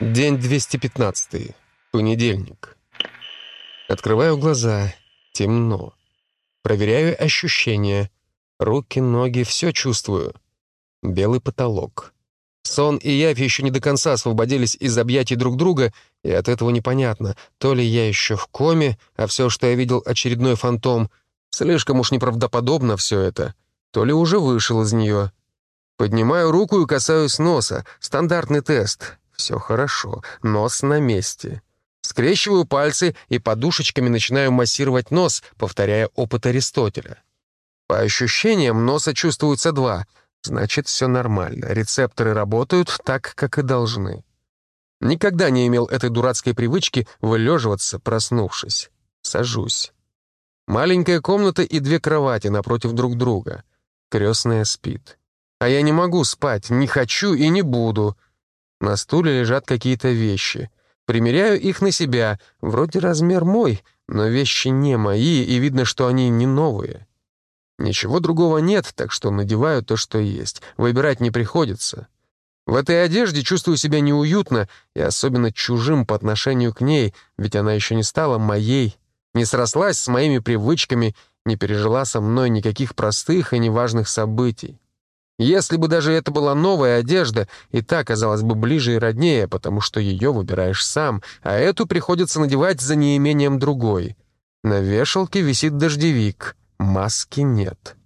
День 215. Понедельник. Открываю глаза. Темно. Проверяю ощущения. Руки, ноги, все чувствую. Белый потолок. Сон и явь еще не до конца освободились из объятий друг друга, и от этого непонятно, то ли я еще в коме, а все, что я видел, очередной фантом. Слишком уж неправдоподобно все это. То ли уже вышел из нее. Поднимаю руку и касаюсь носа. Стандартный тест. Все хорошо. Нос на месте. Скрещиваю пальцы и подушечками начинаю массировать нос, повторяя опыт Аристотеля. По ощущениям, носа чувствуется два. Значит, все нормально. Рецепторы работают так, как и должны. Никогда не имел этой дурацкой привычки вылеживаться, проснувшись. Сажусь. Маленькая комната и две кровати напротив друг друга. Крестная спит. А я не могу спать, не хочу и не буду. На стуле лежат какие-то вещи. Примеряю их на себя. Вроде размер мой, но вещи не мои, и видно, что они не новые. Ничего другого нет, так что надеваю то, что есть. Выбирать не приходится. В этой одежде чувствую себя неуютно и особенно чужим по отношению к ней, ведь она еще не стала моей, не срослась с моими привычками, не пережила со мной никаких простых и неважных событий. Если бы даже это была новая одежда, и та казалась бы ближе и роднее, потому что ее выбираешь сам, а эту приходится надевать за неимением другой. На вешалке висит дождевик, маски нет.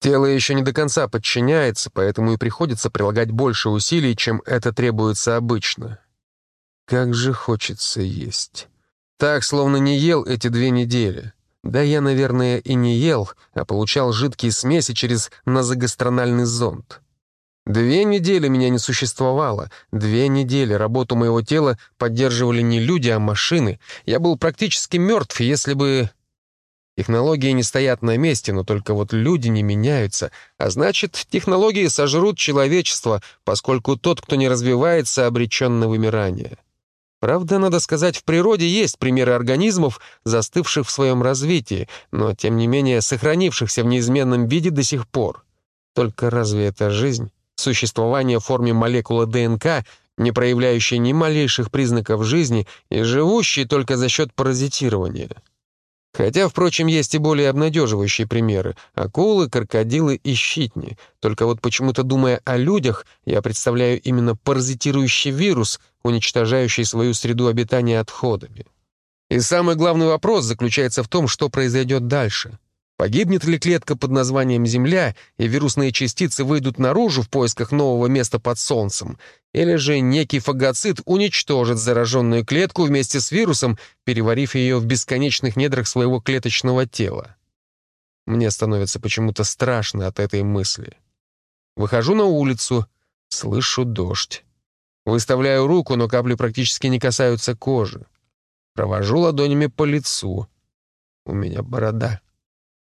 Тело еще не до конца подчиняется, поэтому и приходится прилагать больше усилий, чем это требуется обычно. Как же хочется есть. Так, словно не ел эти две недели. Да я, наверное, и не ел, а получал жидкие смеси через назогастрональный зонд. Две недели меня не существовало. Две недели работу моего тела поддерживали не люди, а машины. Я был практически мертв, если бы... Технологии не стоят на месте, но только вот люди не меняются. А значит, технологии сожрут человечество, поскольку тот, кто не развивается, обречен на вымирание. Правда, надо сказать, в природе есть примеры организмов, застывших в своем развитии, но, тем не менее, сохранившихся в неизменном виде до сих пор. Только разве это жизнь? Существование в форме молекулы ДНК, не проявляющей ни малейших признаков жизни и живущей только за счет паразитирования. Хотя, впрочем, есть и более обнадеживающие примеры — акулы, крокодилы и щитни. Только вот почему-то, думая о людях, я представляю именно паразитирующий вирус, уничтожающий свою среду обитания отходами. И самый главный вопрос заключается в том, что произойдет дальше. Погибнет ли клетка под названием Земля, и вирусные частицы выйдут наружу в поисках нового места под Солнцем, или же некий фагоцит уничтожит зараженную клетку вместе с вирусом, переварив ее в бесконечных недрах своего клеточного тела. Мне становится почему-то страшно от этой мысли. Выхожу на улицу, слышу дождь. Выставляю руку, но капли практически не касаются кожи. Провожу ладонями по лицу. У меня борода.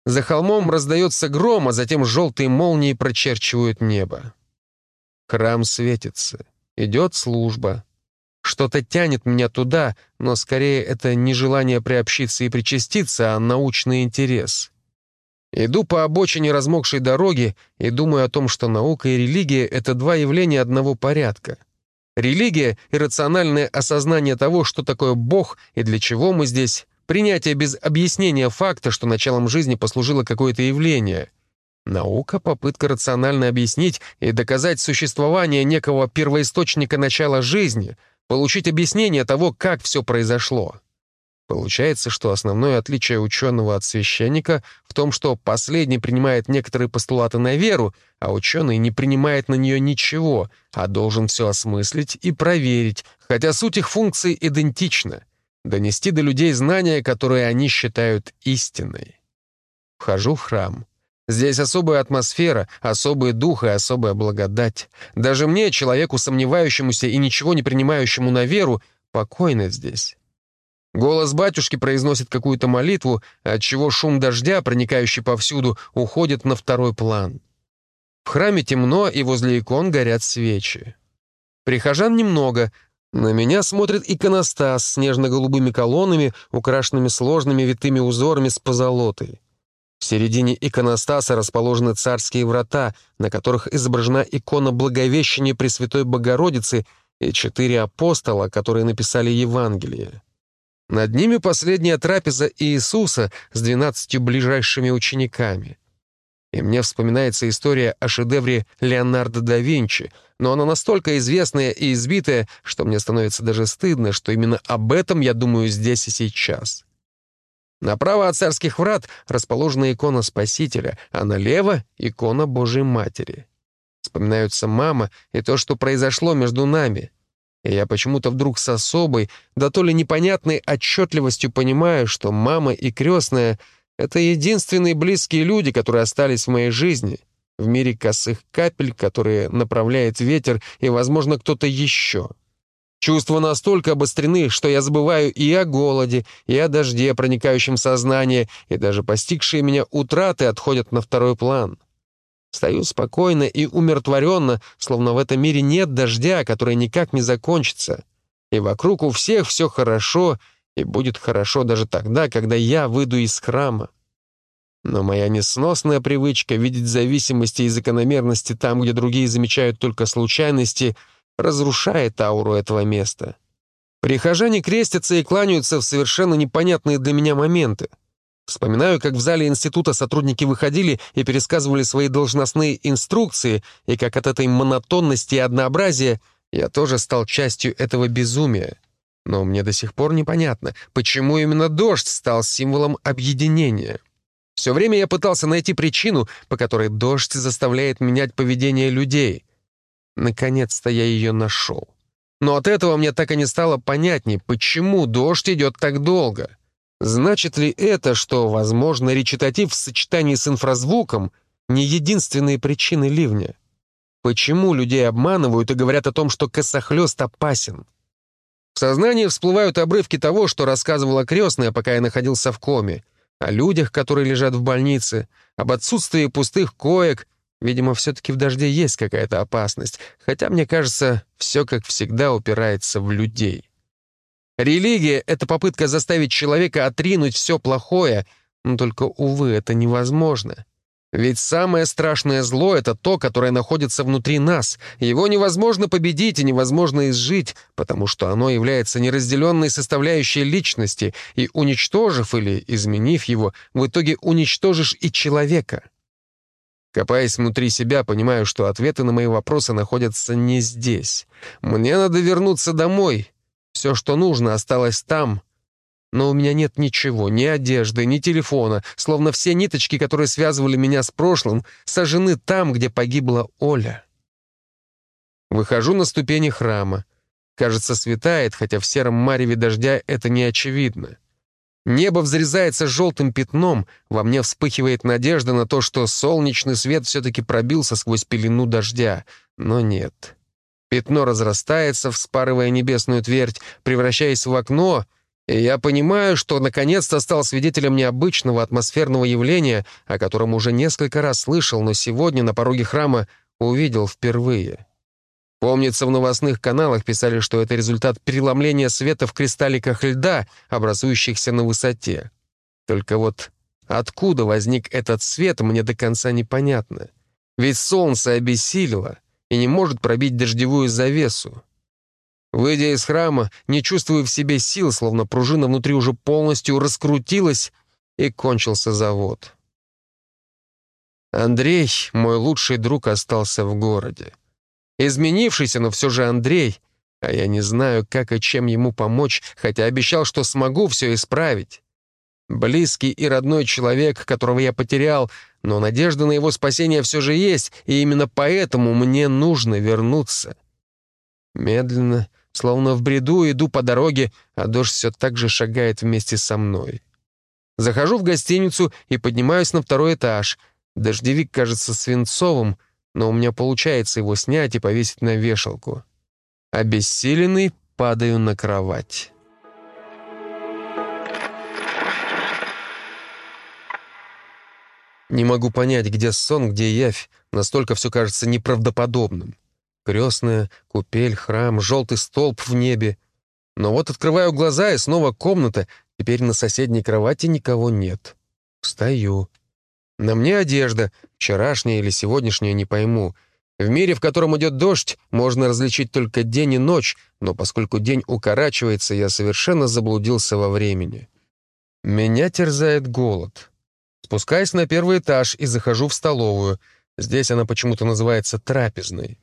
За холмом раздается гром, а затем желтые молнии прочерчивают небо. Храм светится. Идет служба. Что-то тянет меня туда, но скорее это не желание приобщиться и причаститься, а научный интерес. Иду по обочине размокшей дороги и думаю о том, что наука и религия — это два явления одного порядка. Религия — иррациональное осознание того, что такое Бог и для чего мы здесь, Принятие без объяснения факта, что началом жизни послужило какое-то явление. Наука — попытка рационально объяснить и доказать существование некого первоисточника начала жизни, получить объяснение того, как все произошло. Получается, что основное отличие ученого от священника в том, что последний принимает некоторые постулаты на веру, а ученый не принимает на нее ничего, а должен все осмыслить и проверить, хотя суть их функций идентична донести до людей знания, которые они считают истинной. Вхожу в храм. Здесь особая атмосфера, особый дух и особая благодать. Даже мне, человеку сомневающемуся и ничего не принимающему на веру, покойно здесь. Голос батюшки произносит какую-то молитву, отчего шум дождя, проникающий повсюду, уходит на второй план. В храме темно, и возле икон горят свечи. Прихожан немного, на меня смотрит иконостас с нежно-голубыми колоннами, украшенными сложными витыми узорами с позолотой. В середине иконостаса расположены царские врата, на которых изображена икона Благовещения Пресвятой Богородицы и четыре апостола, которые написали Евангелие. Над ними последняя трапеза Иисуса с двенадцатью ближайшими учениками. И мне вспоминается история о шедевре Леонардо да Винчи, но она настолько известная и избитая, что мне становится даже стыдно, что именно об этом я думаю здесь и сейчас. Направо от царских врат расположена икона Спасителя, а налево — икона Божьей Матери. Вспоминаются мама и то, что произошло между нами. И я почему-то вдруг с особой, да то ли непонятной отчетливостью понимаю, что мама и крестная — это единственные близкие люди, которые остались в моей жизни, в мире косых капель, которые направляет ветер и, возможно, кто-то еще. Чувства настолько обострены, что я забываю и о голоде, и о дожде, проникающем в сознание, и даже постигшие меня утраты отходят на второй план. Стою спокойно и умиротворенно, словно в этом мире нет дождя, который никак не закончится. И вокруг у всех все хорошо, и будет хорошо даже тогда, когда я выйду из храма. Но моя несносная привычка видеть зависимости и закономерности там, где другие замечают только случайности — разрушает ауру этого места. Прихожане крестятся и кланяются в совершенно непонятные для меня моменты. Вспоминаю, как в зале института сотрудники выходили и пересказывали свои должностные инструкции, и как от этой монотонности и однообразия я тоже стал частью этого безумия. Но мне до сих пор непонятно, почему именно дождь стал символом объединения. Все время я пытался найти причину, по которой дождь заставляет менять поведение людей — Наконец-то я ее нашел. Но от этого мне так и не стало понятней, почему дождь идет так долго. Значит ли это, что, возможно, речитатив в сочетании с инфразвуком не единственные причины ливня? Почему людей обманывают и говорят о том, что косохлёст опасен? В сознании всплывают обрывки того, что рассказывала крестная, пока я находился в коме, о людях, которые лежат в больнице, об отсутствии пустых коек, Видимо, все-таки в дожде есть какая-то опасность, хотя, мне кажется, все, как всегда, упирается в людей. Религия — это попытка заставить человека отринуть все плохое, но только, увы, это невозможно. Ведь самое страшное зло — это то, которое находится внутри нас. Его невозможно победить и невозможно изжить, потому что оно является неразделенной составляющей личности, и, уничтожив или изменив его, в итоге уничтожишь и человека. Копаясь внутри себя, понимаю, что ответы на мои вопросы находятся не здесь. Мне надо вернуться домой. Все, что нужно, осталось там. Но у меня нет ничего, ни одежды, ни телефона, словно все ниточки, которые связывали меня с прошлым, сожжены там, где погибла Оля. Выхожу на ступени храма. Кажется, светает, хотя в сером мареве дождя это не очевидно. Небо взрезается желтым пятном, во мне вспыхивает надежда на то, что солнечный свет все-таки пробился сквозь пелену дождя. Но нет. Пятно разрастается, вспарывая небесную твердь, превращаясь в окно, и я понимаю, что наконец-то стал свидетелем необычного атмосферного явления, о котором уже несколько раз слышал, но сегодня на пороге храма увидел впервые. Помнится, в новостных каналах писали, что это результат переломления света в кристалликах льда, образующихся на высоте. Только вот откуда возник этот свет, мне до конца непонятно. Ведь солнце обессилило и не может пробить дождевую завесу. Выйдя из храма, не чувствуя в себе сил, словно пружина внутри уже полностью раскрутилась, и кончился завод. Андрей, мой лучший друг, остался в городе. Изменившийся, но все же Андрей. А я не знаю, как и чем ему помочь, хотя обещал, что смогу все исправить. Близкий и родной человек, которого я потерял, но надежда на его спасение все же есть, и именно поэтому мне нужно вернуться. Медленно, словно в бреду, иду по дороге, а дождь все так же шагает вместе со мной. Захожу в гостиницу и поднимаюсь на второй этаж. Дождевик кажется свинцовым — но у меня получается его снять и повесить на вешалку. Обессиленный падаю на кровать. Не могу понять, где сон, где явь. Настолько все кажется неправдоподобным. Крестная, купель, храм, желтый столб в небе. Но вот открываю глаза, и снова комната. Теперь на соседней кровати никого нет. Встаю. На мне одежда, вчерашняя или сегодняшняя, не пойму. В мире, в котором идет дождь, можно различить только день и ночь, но поскольку день укорачивается, я совершенно заблудился во времени. Меня терзает голод. Спускаюсь на первый этаж и захожу в столовую. Здесь она почему-то называется трапезной.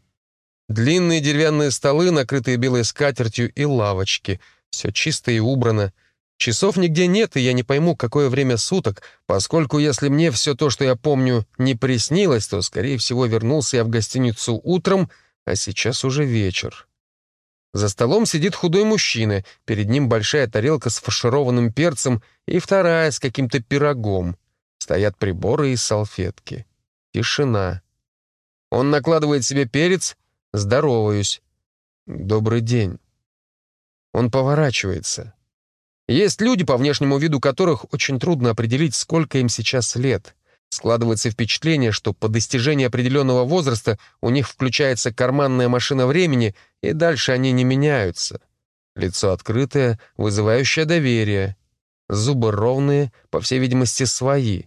Длинные деревянные столы, накрытые белой скатертью, и лавочки. Все чисто и убрано. Часов нигде нет, и я не пойму, какое время суток, поскольку если мне все то, что я помню, не приснилось, то, скорее всего, вернулся я в гостиницу утром, а сейчас уже вечер. За столом сидит худой мужчина, перед ним большая тарелка с фаршированным перцем и вторая с каким-то пирогом. Стоят приборы и салфетки. Тишина. Он накладывает себе перец, Здороваюсь. Добрый день. Он поворачивается. Есть люди, по внешнему виду которых очень трудно определить, сколько им сейчас лет. Складывается впечатление, что по достижении определенного возраста у них включается карманная машина времени, и дальше они не меняются. Лицо открытое, вызывающее доверие. Зубы ровные, по всей видимости, свои.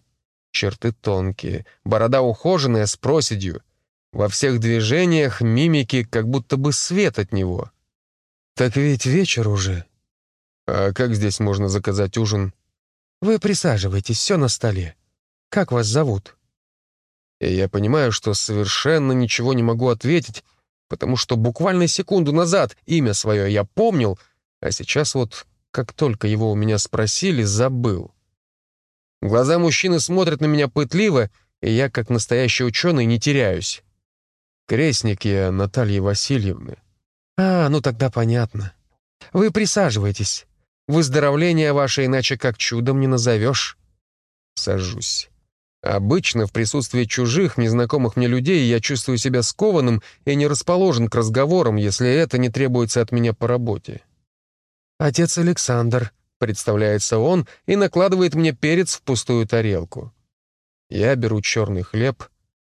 Черты тонкие, борода ухоженная, с проседью. Во всех движениях, мимики, как будто бы свет от него. «Так ведь вечер уже». «А как здесь можно заказать ужин?» «Вы присаживайтесь, все на столе. Как вас зовут?» И я понимаю, что совершенно ничего не могу ответить, потому что буквально секунду назад имя свое я помнил, а сейчас вот, как только его у меня спросили, забыл. Глаза мужчины смотрят на меня пытливо, и я, как настоящий ученый, не теряюсь. Крестник я Натальи Васильевны. А, ну тогда понятно. Вы присаживайтесь. Выздоровление ваше иначе как чудом не назовешь. Сажусь. Обычно в присутствии чужих, незнакомых мне людей я чувствую себя скованным и не расположен к разговорам, если это не требуется от меня по работе. «Отец Александр», — представляется он и накладывает мне перец в пустую тарелку. Я беру черный хлеб,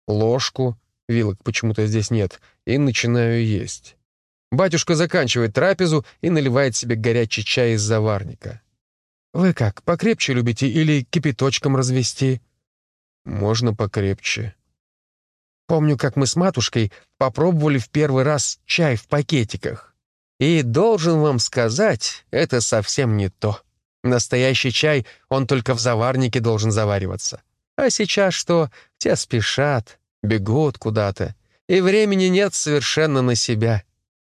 ложку, вилок почему-то здесь нет, и начинаю есть. Батюшка заканчивает трапезу и наливает себе горячий чай из заварника. «Вы как, покрепче любите или кипяточком развести?» «Можно покрепче». Помню, как мы с матушкой попробовали в первый раз чай в пакетиках. И должен вам сказать, это совсем не то. Настоящий чай, он только в заварнике должен завариваться. А сейчас что? Все спешат бегут куда-то, и времени нет совершенно на себя.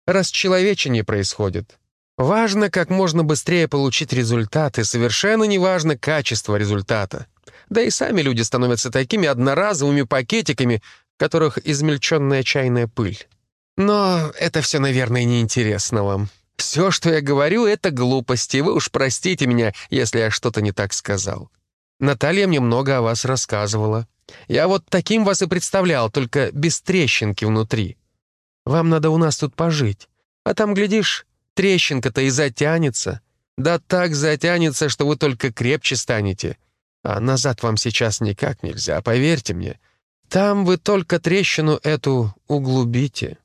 Расчеловечение происходит. Важно как можно быстрее получить результат, и совершенно не важно качество результата. Да и сами люди становятся такими одноразовыми пакетиками, в которых измельченная чайная пыль. Но это все, наверное, неинтересно вам. Все, что я говорю, это глупости, вы уж простите меня, если я что-то не так сказал. Наталья мне много о вас рассказывала. Я вот таким вас и представлял, только без трещинки внутри. Вам надо у нас тут пожить. А там, глядишь, трещинка-то и затянется. Да так затянется, что вы только крепче станете. А назад вам сейчас никак нельзя, поверьте мне. Там вы только трещину эту углубите.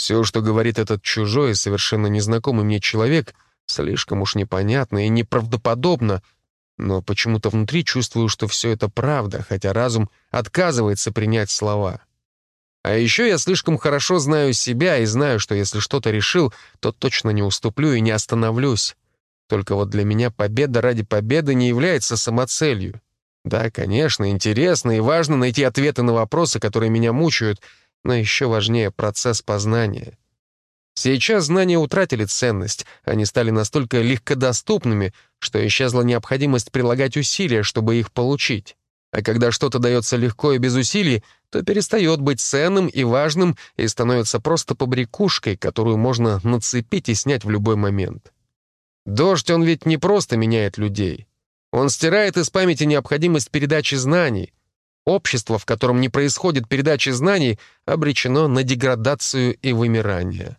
Все, что говорит этот чужой, совершенно незнакомый мне человек, слишком уж непонятно и неправдоподобно — но почему-то внутри чувствую, что все это правда, хотя разум отказывается принять слова. А еще я слишком хорошо знаю себя и знаю, что если что-то решил, то точно не уступлю и не остановлюсь. Только вот для меня победа ради победы не является самоцелью. Да, конечно, интересно и важно найти ответы на вопросы, которые меня мучают, но еще важнее процесс познания. Сейчас знания утратили ценность, они стали настолько легкодоступными, что исчезла необходимость прилагать усилия, чтобы их получить. А когда что-то дается легко и без усилий, то перестает быть ценным и важным и становится просто побрякушкой, которую можно нацепить и снять в любой момент. Дождь, он ведь не просто меняет людей. Он стирает из памяти необходимость передачи знаний. Общество, в котором не происходит передачи знаний, обречено на деградацию и вымирание.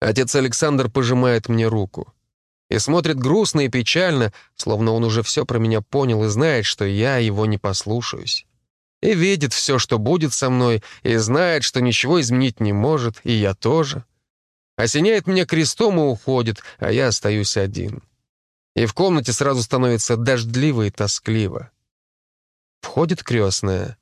Отец Александр пожимает мне руку и смотрит грустно и печально, словно он уже все про меня понял и знает, что я его не послушаюсь. И видит все, что будет со мной, и знает, что ничего изменить не может, и я тоже. Осеняет меня крестом и уходит, а я остаюсь один. И в комнате сразу становится дождливо и тоскливо. Входит крестная.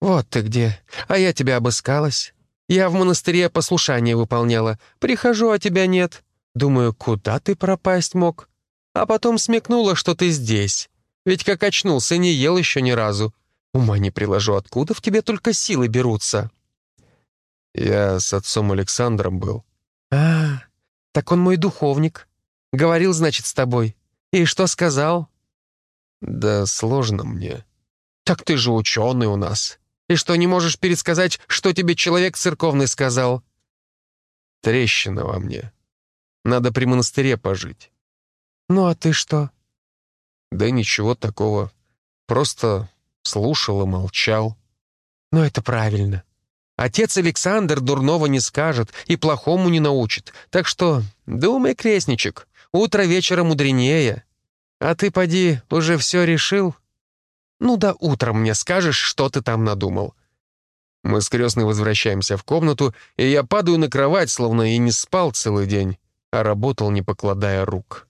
«Вот ты где. А я тебя обыскалась. Я в монастыре послушание выполняла. Прихожу, а тебя нет. Думаю, куда ты пропасть мог? А потом смекнула, что ты здесь. Ведь как очнулся, не ел еще ни разу. Ума не приложу, откуда в тебе только силы берутся?» «Я с отцом Александром был». «А, так он мой духовник. Говорил, значит, с тобой. И что сказал?» «Да сложно мне». «Так ты же ученый у нас. И что, не можешь пересказать, что тебе человек церковный сказал?» «Трещина во мне. Надо при монастыре пожить». «Ну а ты что?» «Да ничего такого. Просто слушал и молчал». «Ну это правильно. Отец Александр дурного не скажет и плохому не научит. Так что думай, крестничек, утро вечера мудренее. А ты, поди, уже все решил?» Ну да утром мне скажешь, что ты там надумал». Мы с крестной возвращаемся в комнату, и я падаю на кровать, словно и не спал целый день, а работал, не покладая рук.